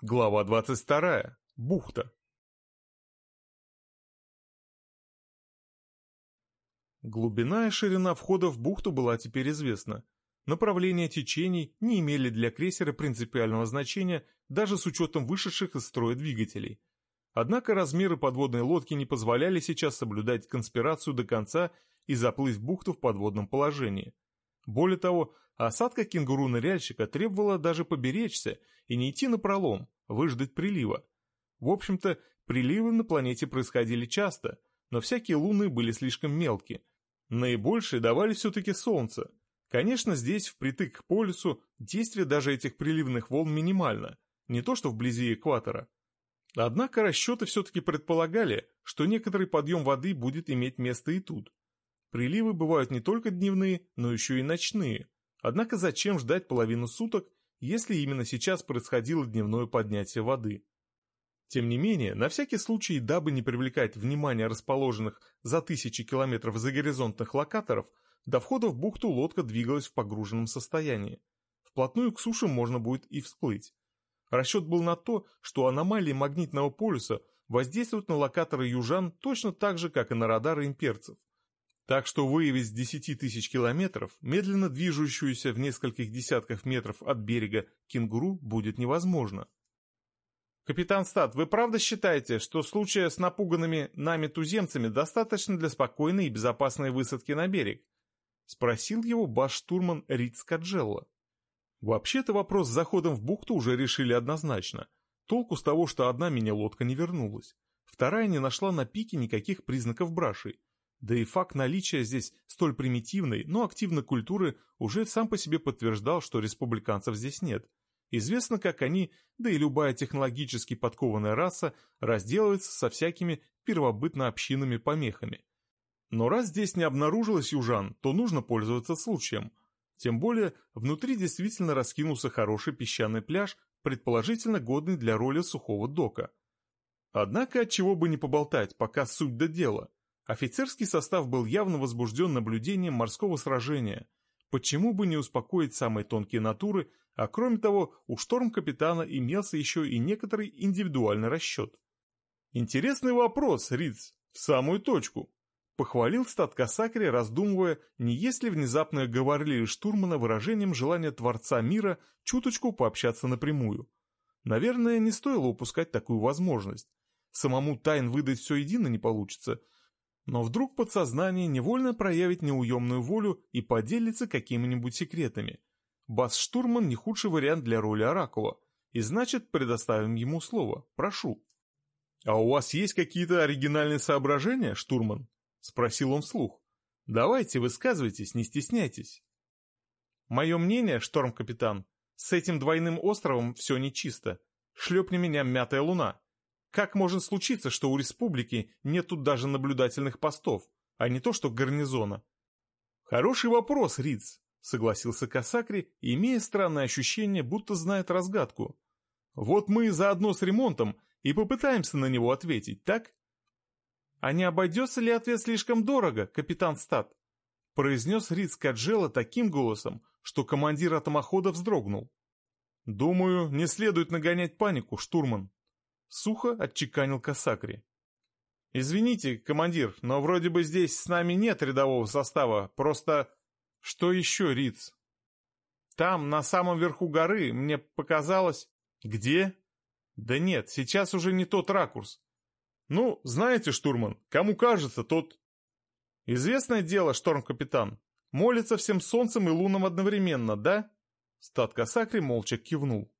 Глава 22. Бухта. Глубина и ширина входа в бухту была теперь известна. Направления течений не имели для крейсера принципиального значения даже с учетом вышедших из строя двигателей. Однако размеры подводной лодки не позволяли сейчас соблюдать конспирацию до конца и заплыть в бухту в подводном положении. Более того, осадка кенгуру-ныряльщика требовала даже поберечься и не идти на пролом, выждать прилива. В общем-то, приливы на планете происходили часто, но всякие луны были слишком мелкие. Наибольшие давали все-таки Солнце. Конечно, здесь, впритык к полюсу, действие даже этих приливных волн минимально, не то что вблизи экватора. Однако расчеты все-таки предполагали, что некоторый подъем воды будет иметь место и тут. Приливы бывают не только дневные, но еще и ночные. Однако зачем ждать половину суток, если именно сейчас происходило дневное поднятие воды? Тем не менее, на всякий случай, дабы не привлекать внимание расположенных за тысячи километров загоризонтных локаторов, до входа в бухту лодка двигалась в погруженном состоянии. Вплотную к суше можно будет и всплыть. Расчет был на то, что аномалии магнитного полюса воздействуют на локаторы южан точно так же, как и на радары имперцев. Так что выявить с 10 тысяч километров медленно движущуюся в нескольких десятках метров от берега кенгуру будет невозможно. «Капитан Стат, вы правда считаете, что случая с напуганными нами туземцами достаточно для спокойной и безопасной высадки на берег?» — спросил его баш-штурман Риц Каджелло. Вообще-то вопрос с заходом в бухту уже решили однозначно. Толку с того, что одна мини-лодка не вернулась. Вторая не нашла на пике никаких признаков брашей. Да и факт наличия здесь столь примитивной, но активной культуры уже сам по себе подтверждал, что республиканцев здесь нет. Известно, как они, да и любая технологически подкованная раса, разделывается со всякими первобытно-общинными помехами. Но раз здесь не обнаружилось южан, то нужно пользоваться случаем. Тем более, внутри действительно раскинулся хороший песчаный пляж, предположительно годный для роли сухого дока. Однако от чего бы не поболтать, пока суть до дела – Офицерский состав был явно возбужден наблюдением морского сражения. Почему бы не успокоить самые тонкие натуры, а кроме того, у шторм-капитана имелся еще и некоторый индивидуальный расчет. «Интересный вопрос, Риц, в самую точку», — похвалил стат Касакри, раздумывая, не есть ли внезапное говорили штурмана выражением желания Творца мира чуточку пообщаться напрямую. Наверное, не стоило упускать такую возможность. Самому тайн выдать все едино не получится — но вдруг подсознание невольно проявит неуемную волю и поделится какими-нибудь секретами. Бас-штурман не худший вариант для роли Оракула, и значит предоставим ему слово, прошу. «А у вас есть какие-то оригинальные соображения, штурман?» — спросил он вслух. «Давайте, высказывайтесь, не стесняйтесь». «Мое мнение, шторм-капитан, с этим двойным островом все нечисто. Шлепни меня мятая луна. Как может случиться, что у республики нет тут даже наблюдательных постов, а не то что гарнизона? Хороший вопрос, Риц, согласился Касакри, имея странное ощущение, будто знает разгадку. Вот мы заодно с ремонтом и попытаемся на него ответить, так? А не обойдется ли ответ слишком дорого, капитан Стат? произнес Риц Каджела таким голосом, что командир атомохода вздрогнул. «Думаю, не следует нагонять панику, штурман», Сухо отчеканил Касакри. «Извините, командир, но вроде бы здесь с нами нет рядового состава, просто...» «Что еще, Риц?» «Там, на самом верху горы, мне показалось...» «Где?» «Да нет, сейчас уже не тот ракурс». «Ну, знаете, штурман, кому кажется, тот...» «Известное дело, шторм-капитан, молится всем солнцем и луном одновременно, да?» Стат Касакри молча кивнул.